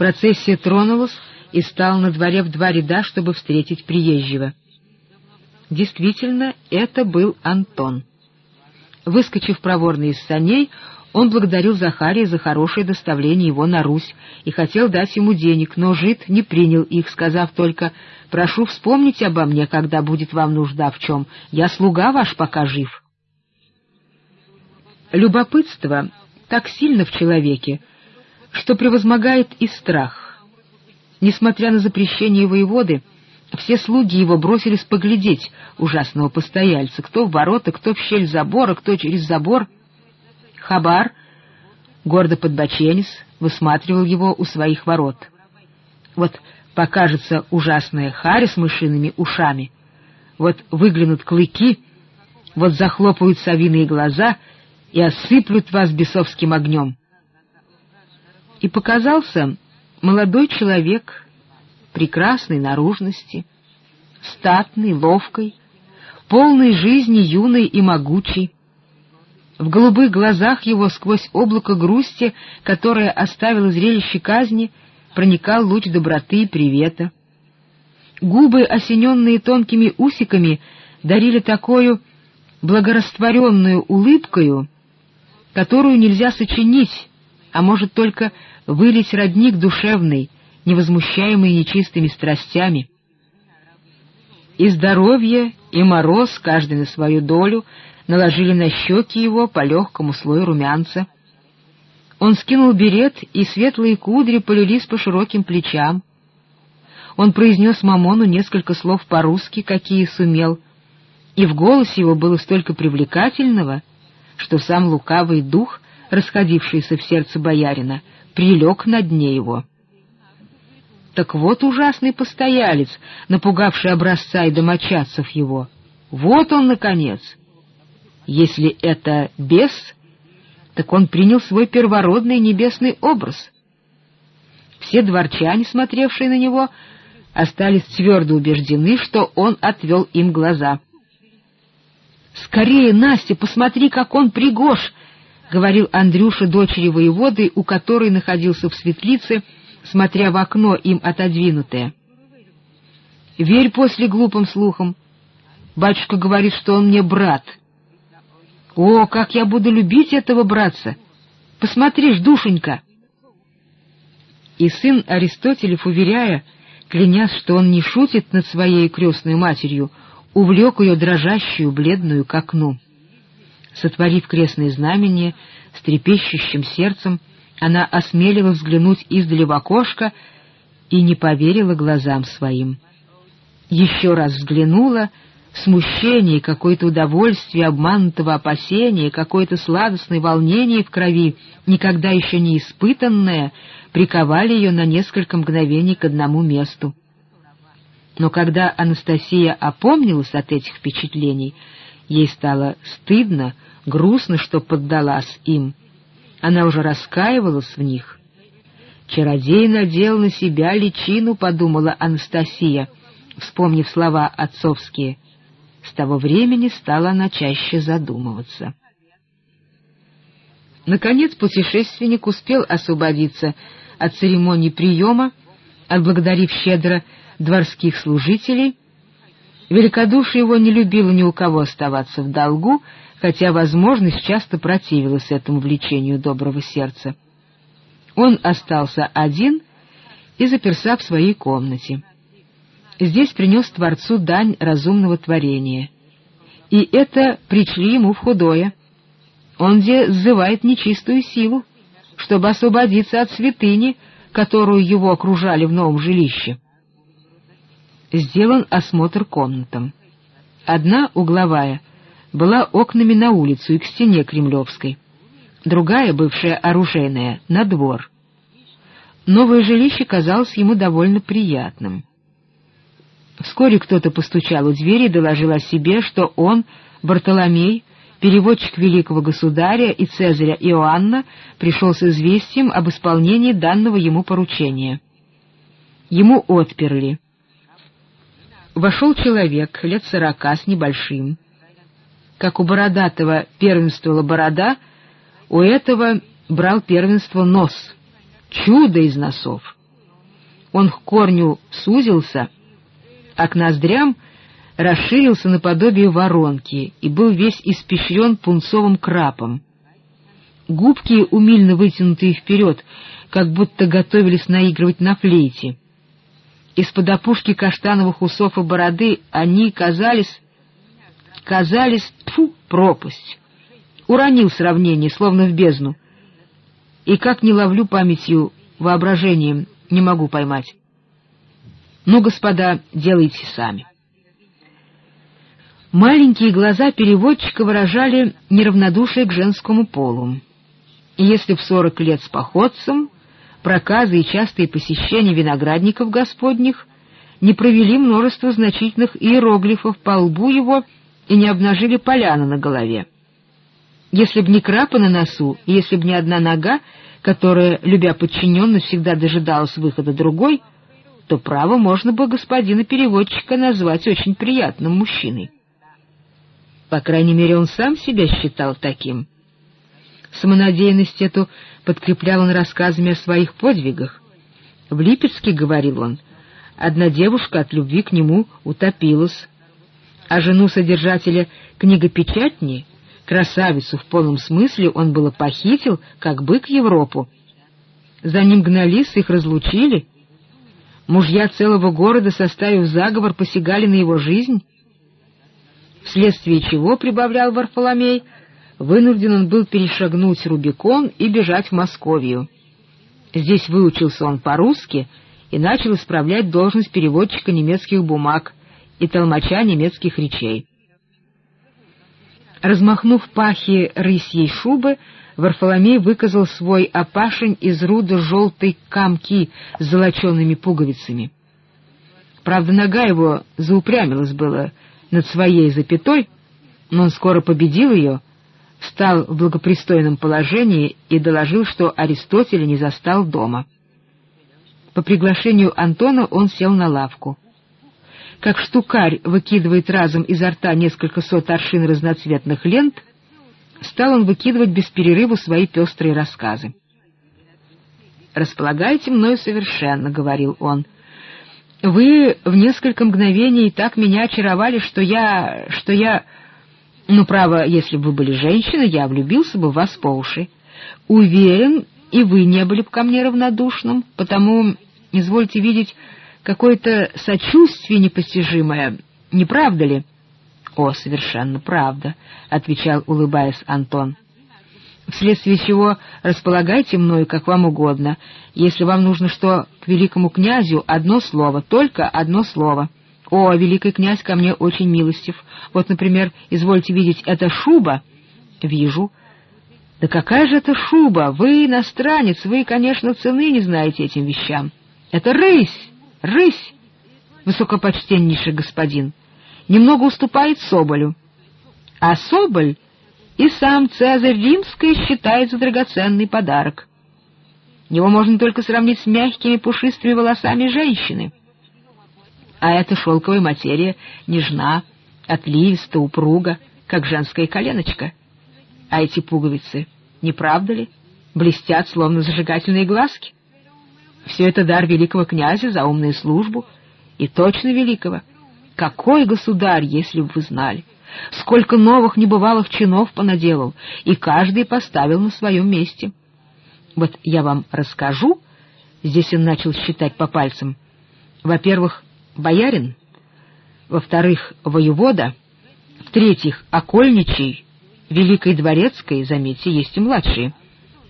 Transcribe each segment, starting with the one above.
Процессия тронулась и стала на дворе в два ряда, чтобы встретить приезжего. Действительно, это был Антон. Выскочив проворно из саней, он благодарил Захария за хорошее доставление его на Русь и хотел дать ему денег, но жид не принял их, сказав только «Прошу вспомнить обо мне, когда будет вам нужда в чем. Я слуга ваш, пока жив». Любопытство так сильно в человеке, что превозмогает и страх. Несмотря на запрещение воеводы, все слуги его бросились поглядеть ужасного постояльца, кто в ворота, кто в щель забора, кто через забор. Хабар, гордо подбоченись, высматривал его у своих ворот. Вот покажется ужасная харя с мышиными ушами, вот выглянут клыки, вот захлопают совиные глаза и осыплют вас бесовским огнем. И показался молодой человек прекрасной наружности, статный, ловкой, полной жизни юной и могучей. В голубых глазах его сквозь облако грусти, которое оставило зрелище казни, проникал луч доброты и привета. Губы, осененные тонкими усиками, дарили такую благорастворенную улыбкою, которую нельзя сочинить, а может только вылить родник душевный, невозмущаемый нечистыми страстями. И здоровье, и мороз, каждый на свою долю, наложили на щеки его по легкому слою румянца. Он скинул берет, и светлые кудри полились по широким плечам. Он произнес Мамону несколько слов по-русски, какие сумел, и в голосе его было столько привлекательного, что сам лукавый дух, расходившийся в сердце боярина, прилег на дне его. Так вот ужасный постоялец, напугавший образца и домочадцев его. Вот он, наконец. Если это бес, так он принял свой первородный небесный образ. Все дворчане, смотревшие на него, остались твердо убеждены, что он отвел им глаза. «Скорее, Настя, посмотри, как он пригож!» — говорил Андрюша дочери воеводы, у которой находился в светлице, смотря в окно им отодвинутое. «Верь после глупым слухам. Батюшка говорит, что он мне брат. О, как я буду любить этого братца! Посмотришь, душенька!» И сын Аристотелев, уверяя, клянясь, что он не шутит над своей крестной матерью, увлек ее дрожащую, бледную к окну. Сотворив крестное знамение, с трепещущим сердцем, она осмелилась взглянуть издали в окошко и не поверила глазам своим. Еще раз взглянула, смущение, какое-то удовольствие, обманутого опасения, какое-то сладостное волнение в крови, никогда еще не испытанное, приковали ее на несколько мгновений к одному месту. Но когда Анастасия опомнилась от этих впечатлений, ей стало стыдно, грустно, что поддалась им. Она уже раскаивалась в них. «Чародей надел на себя личину», — подумала Анастасия, вспомнив слова отцовские. С того времени стала она чаще задумываться. Наконец путешественник успел освободиться от церемонии приема, отблагодарив щедро дворских служителей. Великодушие его не любило ни у кого оставаться в долгу, хотя возможность часто противилась этому влечению доброго сердца. Он остался один и заперся в своей комнате. Здесь принес Творцу дань разумного творения. И это причли ему в худое. Он где сзывает нечистую силу, чтобы освободиться от святыни, которую его окружали в новом жилище. Сделан осмотр комнатам. Одна, угловая, была окнами на улицу и к стене Кремлевской, другая, бывшая оружейная, на двор. Новое жилище казалось ему довольно приятным. Вскоре кто-то постучал у двери и доложил о себе, что он, Бартоломей, переводчик великого государя и Цезаря Иоанна, пришел с известием об исполнении данного ему поручения. Ему отперли. Вошел человек лет сорока с небольшим, как у Бородатого первенствовала борода, у этого брал первенство нос. Чудо из носов! он к корню сузился, а к ноздрям расширился наподобие воронки и был весь испещрен пунцовым крапом. Губки, умильно вытянутые вперед, как будто готовились наигрывать на флейте. Из-под опушки каштановых усов и бороды они казались... казались... тьфу, пропасть. Уронил сравнение, словно в бездну. И как не ловлю памятью, воображением, не могу поймать. Ну, господа, делайте сами. Маленькие глаза переводчика выражали неравнодушие к женскому полу. И если в сорок лет с походцем проказы и частые посещения виноградников господних не провели множество значительных иероглифов по лбу его и не обнажили поляну на голове. Если б не крапа на носу, если б не одна нога, которая, любя подчиненность, всегда дожидалась выхода другой, то право можно бы господина переводчика назвать очень приятным мужчиной. По крайней мере, он сам себя считал таким. Самонадеянность эту подкреплял он рассказами о своих подвигах. В Липецке, говорил он, одна девушка от любви к нему утопилась, а жену содержателя книгопечатни, красавицу в полном смысле, он было похитил, как бык Европу. За ним гнались, их разлучили. Мужья целого города, составив заговор, посягали на его жизнь, вследствие чего, прибавлял Варфоломей, — вынужден он был перешагнуть Рубикон и бежать в Московию. Здесь выучился он по-русски и начал исправлять должность переводчика немецких бумаг и толмача немецких речей. Размахнув пахи рысьей шубы, Варфоломей выказал свой опашень из руда желтой камки с золочеными пуговицами. Правда, нога его заупрямилась было над своей запятой, но он скоро победил ее, встал в благопристойном положении и доложил, что Аристотеля не застал дома. По приглашению Антона он сел на лавку. Как штукарь выкидывает разом изо рта несколько сот аршин разноцветных лент, стал он выкидывать без перерыва свои пестрые рассказы. «Располагаете мною совершенно», — говорил он. «Вы в несколько мгновений так меня очаровали, что я... что я...» Ну, право, если бы вы были женщиной, я влюбился бы в вас по уши. Уверен, и вы не были бы ко мне равнодушным, потому, извольте видеть, какое-то сочувствие непостижимое, не правда ли? — О, совершенно правда, — отвечал, улыбаясь Антон. — Вследствие чего располагайте мною, как вам угодно. Если вам нужно что к великому князю, одно слово, только одно слово — «О, великий князь ко мне очень милостив. Вот, например, извольте видеть, это шуба». «Вижу». «Да какая же это шуба? Вы иностранец, вы, конечно, цены не знаете этим вещам. Это рысь, рысь, высокопочтеннейший господин. Немного уступает Соболю. А Соболь и сам Цезарь Римский считает за драгоценный подарок. Его можно только сравнить с мягкими пушистыми волосами женщины» а эта шелковая материя нежна, отливиста, упруга, как женская коленочка. А эти пуговицы, не правда ли, блестят, словно зажигательные глазки? Все это дар великого князя за умную службу, и точно великого. Какой государь, если бы вы знали! Сколько новых небывалых чинов понаделал, и каждый поставил на своем месте. Вот я вам расскажу, здесь он начал считать по пальцам, во-первых, боярин, во-вторых, воевода, в-третьих, окольничий, великой дворецкой, заметьте, есть и младшие,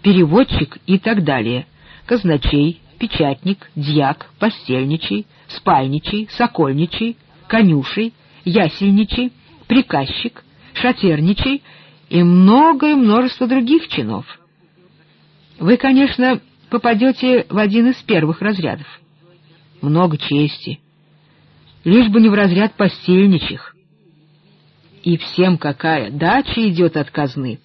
переводчик и так далее, казначей, печатник, дьяк, постельничий, спальничий, сокольничий, конюшей, ясельничий, приказчик, шатерничий и многое множество других чинов. Вы, конечно, попадете в один из первых разрядов. Много чести, лишь бы не в разряд постельничих. И всем какая дача идет от казны.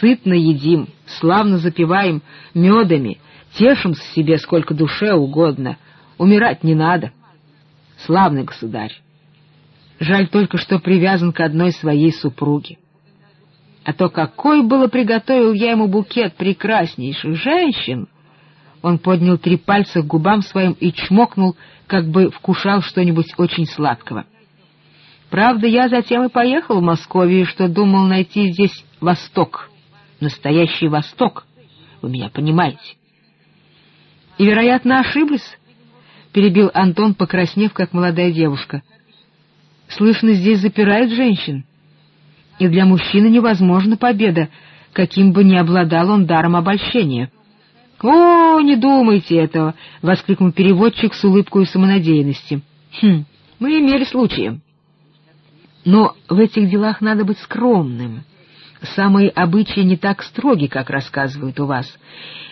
Сытно едим, славно запиваем медами, тешимся себе сколько душе угодно, умирать не надо. Славный государь. Жаль только, что привязан к одной своей супруге. А то какой было приготовил я ему букет прекраснейших женщин! Он поднял три пальца к губам своим и чмокнул, как бы вкушал что-нибудь очень сладкого. Правда, я затем и поехал в Московию, что думал найти здесь Восток, настоящий Восток, вы меня понимаете. И, вероятно, ошиблись, — перебил Антон, покраснев, как молодая девушка. Слышно, здесь запирают женщин, и для мужчины невозможна победа, каким бы ни обладал он даром обольщения. — О, не думайте этого! — воскликнул переводчик с улыбкой самонадеянности. — Хм, мы имели случаи. Но в этих делах надо быть скромным. Самые обычаи не так строги, как рассказывают у вас.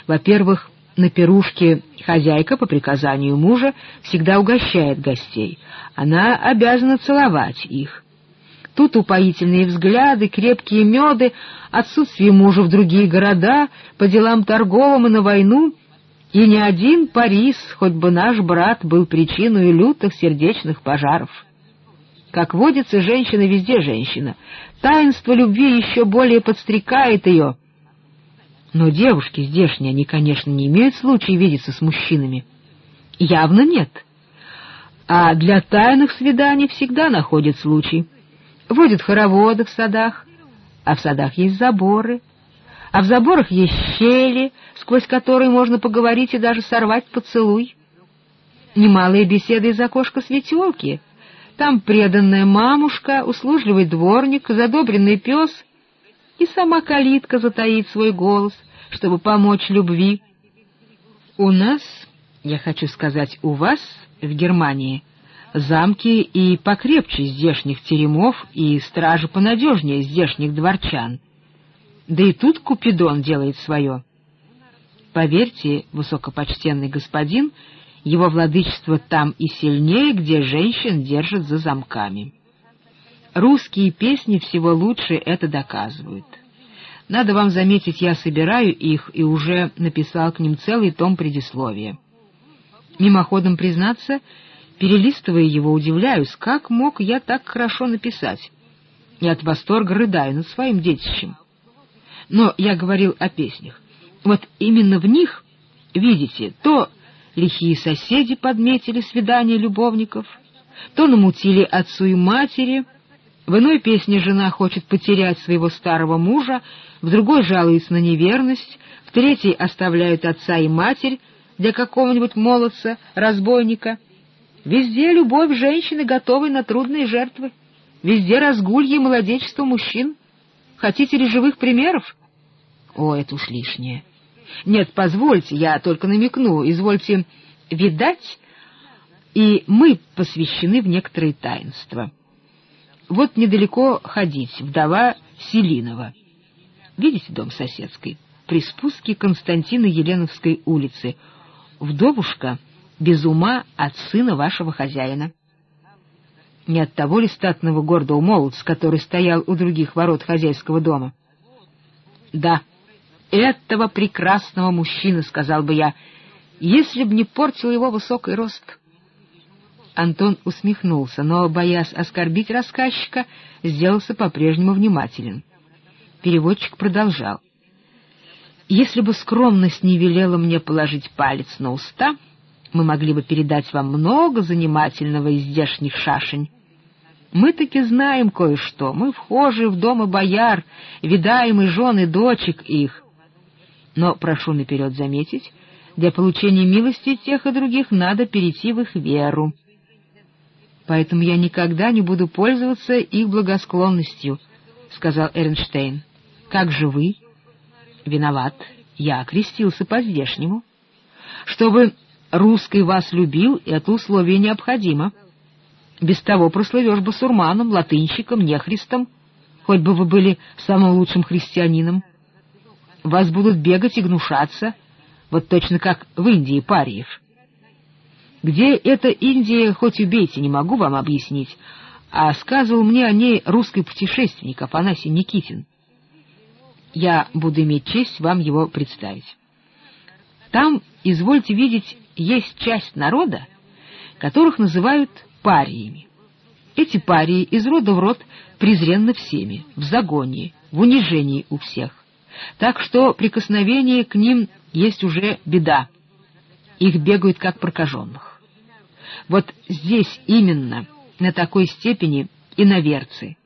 Во-первых, на пирушке хозяйка по приказанию мужа всегда угощает гостей. Она обязана целовать их. Тут упоительные взгляды, крепкие меды, отсутствие мужа в другие города, по делам торговым и на войну, и ни один Парис, хоть бы наш брат, был причиной лютых сердечных пожаров. Как водится, женщина везде женщина. Таинство любви еще более подстрекает ее. Но девушки здешние, они, конечно, не имеют случая видеться с мужчинами. Явно нет. А для тайных свиданий всегда находят случай. Водят хороводы в садах, а в садах есть заборы, а в заборах есть щели, сквозь которые можно поговорить и даже сорвать поцелуй. Немалые беседы из окошка светелки — там преданная мамушка, услужливый дворник, задобренный пес и сама калитка затаит свой голос, чтобы помочь любви. У нас, я хочу сказать, у вас в Германии замки и покрепче здешних теремов и стражи понадежнее здешних дворчан. Да и тут Купидон делает свое. Поверьте, высокопочтенный господин, — его владычество там и сильнее, где женщин держат за замками. Русские песни всего лучше это доказывают. Надо вам заметить, я собираю их и уже написал к ним целый том предисловия. Мимоходом признаться, перелистывая его, удивляюсь, как мог я так хорошо написать, и от восторга рыдаю над своим детищем. Но я говорил о песнях. Вот именно в них, видите, то лихие соседи подметили свидание любовников, то намутили отцу и матери, в иной песне жена хочет потерять своего старого мужа, в другой жалуется на неверность, в третьей оставляют отца и матерь для какого-нибудь молодца, разбойника. Везде любовь женщины, готовой на трудные жертвы. Везде разгулье молодечество мужчин. Хотите ли живых примеров? О, это уж лишнее. Нет, позвольте, я только намекну, извольте видать, и мы посвящены в некоторые таинства. Вот недалеко ходить, вдова Селинова. Видите дом соседской? При спуске Константина Еленовской улицы. Вдовушка без ума от сына вашего хозяина. Не от того ли статного гордого молодца, который стоял у других ворот хозяйского дома? Да, этого прекрасного мужчины, сказал бы я, если б не портил его высокий рост. Антон усмехнулся, но, боясь оскорбить рассказчика, сделался по-прежнему внимателен. Переводчик продолжал. «Если бы скромность не велела мне положить палец на уста, мы могли бы передать вам много занимательного из здешних шашень. Мы таки знаем кое-что, мы вхожи в дома бояр, видаем и жены дочек их, но прошу наперед заметить, для получения милости тех и других надо перейти в их веру. Поэтому я никогда не буду пользоваться их благосклонностью, — сказал Эрнштейн. — Как же вы? — Виноват. Я окрестился по-здешнему. Чтобы русский вас любил, это условие необходимо. Без того прослывешь басурманом, латынщиком, нехристом, хоть бы вы были самым лучшим христианином вас будут бегать и гнушаться, вот точно как в Индии париев. Где эта Индия, хоть убейте, не могу вам объяснить, а сказывал мне о ней русский путешественник Афанасий Никитин. Я буду иметь честь вам его представить. Там, извольте видеть, есть часть народа, которых называют париями. Эти парии из рода в род презренны всеми, в загоне, в унижении у всех так что прикосновение к ним есть уже беда. их бегают как прокаженных. Вот здесь именно, на такой степени, иноверцы.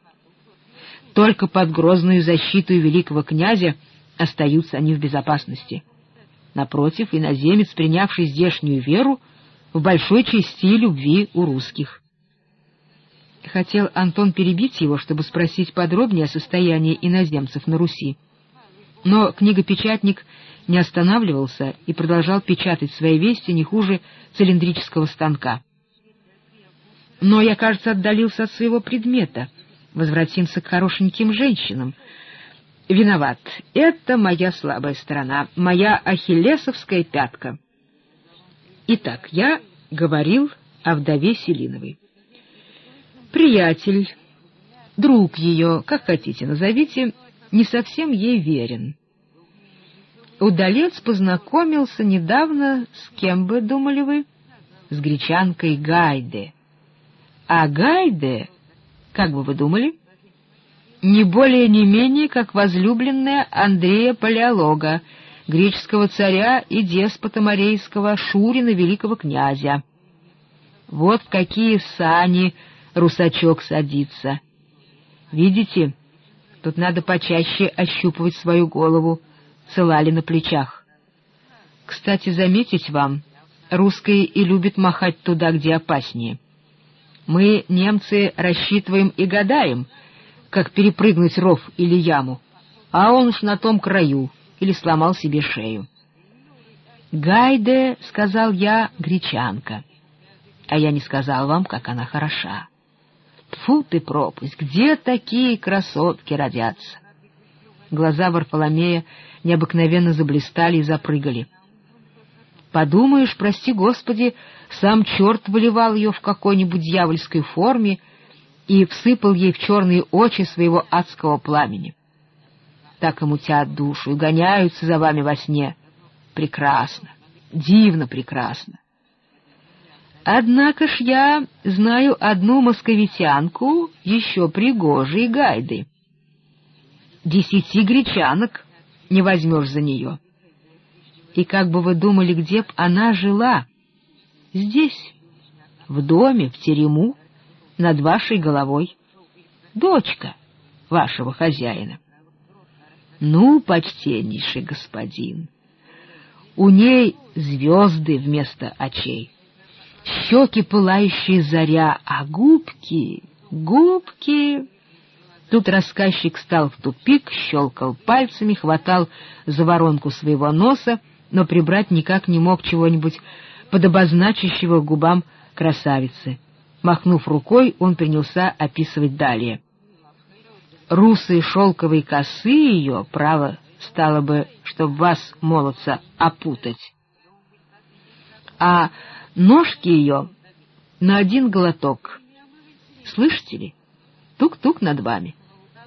Только под грозную защиту великого князя остаются они в безопасности. Напротив, иноземец, принявший здешнюю веру, в большой части любви у русских. Хотел Антон перебить его, чтобы спросить подробнее о состоянии иноземцев на Руси. Но книгопечатник не останавливался и продолжал печатать свои вести не хуже цилиндрического станка. Но я, кажется, отдалился от своего предмета. Возвратимся к хорошеньким женщинам. Виноват. Это моя слабая сторона, моя ахиллесовская пятка. Итак, я говорил о вдове Селиновой. Приятель, друг ее, как хотите назовите, не совсем ей верен. Удалец познакомился недавно с кем бы, думали вы? С гречанкой Гайде. А Гайде, как бы вы думали? Не более не менее, как возлюбленная Андрея Палеолога, греческого царя и деспота Морейского Шурина великого князя. Вот в какие сани русачок садится. Видите, тут надо почаще ощупывать свою голову, цела ли на плечах. Кстати, заметить вам, русские и любят махать туда, где опаснее. Мы, немцы, рассчитываем и гадаем, как перепрыгнуть ров или яму, а он уж на том краю или сломал себе шею. «Гайде», — сказал я, — гречанка, а я не сказал вам, как она хороша. Тфу ты, пропасть, где такие красотки родятся? Глаза Варфоломея необыкновенно заблистали и запрыгали. Подумаешь, прости Господи, сам черт выливал ее в какой-нибудь дьявольской форме и всыпал ей в черные очи своего адского пламени. Так и мутят душу и гоняются за вами во сне. Прекрасно, дивно прекрасно. Однако ж я знаю одну московитянку, еще пригожей гайды. Десяти гречанок не возьмешь за нее. И как бы вы думали, где б она жила? Здесь, в доме, в терему, над вашей головой. Дочка вашего хозяина. Ну, почтеннейший господин, у ней звезды вместо очей щеки пылающие заря, а губки, губки... Тут рассказчик стал в тупик, щелкал пальцами, хватал за воронку своего носа, но прибрать никак не мог чего-нибудь подобозначащего губам красавицы. Махнув рукой, он принялся описывать далее. Русые шелковые косы ее, право, стало бы, чтоб вас, молодца, опутать. А Ножки ее на один глоток. Слышите ли? Тук-тук над вами.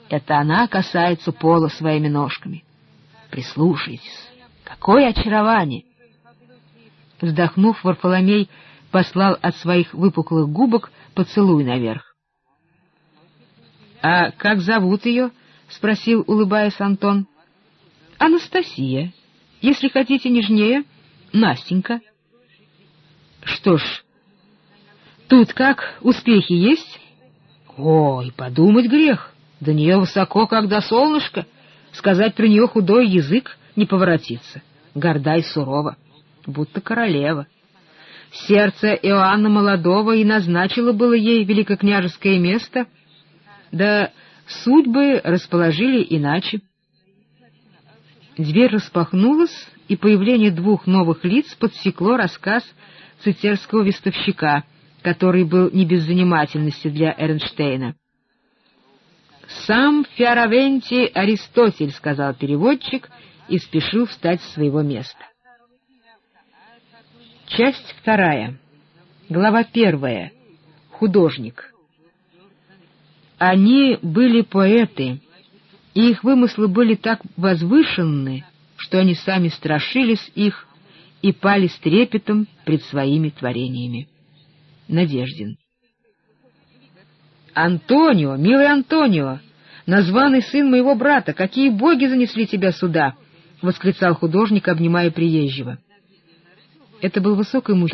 Это она касается пола своими ножками. Прислушайтесь. Какое очарование! Вздохнув, Варфоломей послал от своих выпуклых губок поцелуй наверх. — А как зовут ее? — спросил, улыбаясь Антон. — Анастасия. Если хотите нежнее, Настенька. — что ж, тут как, успехи есть? Ой, подумать грех. До нее высоко, как до солнышка. Сказать при нее худой язык не поворотится. Горда и сурова, будто королева. Сердце Иоанна Молодого и назначило было ей великокняжеское место, да судьбы расположили иначе. Дверь распахнулась, и появление двух новых лиц подсекло рассказ цицерского вестовщика, который был не без занимательности для Эрнштейна. «Сам Фиаравенти Аристотель», — сказал переводчик и спешил встать с своего места. Часть вторая. Глава первая. Художник. Они были поэты, и их вымыслы были так возвышенны, что они сами страшились их и пали с трепетом пред своими творениями. Надеждин. «Антонио, милый Антонио, названный сын моего брата, какие боги занесли тебя сюда!» — восклицал художник, обнимая приезжего. Это был высокий мужчина,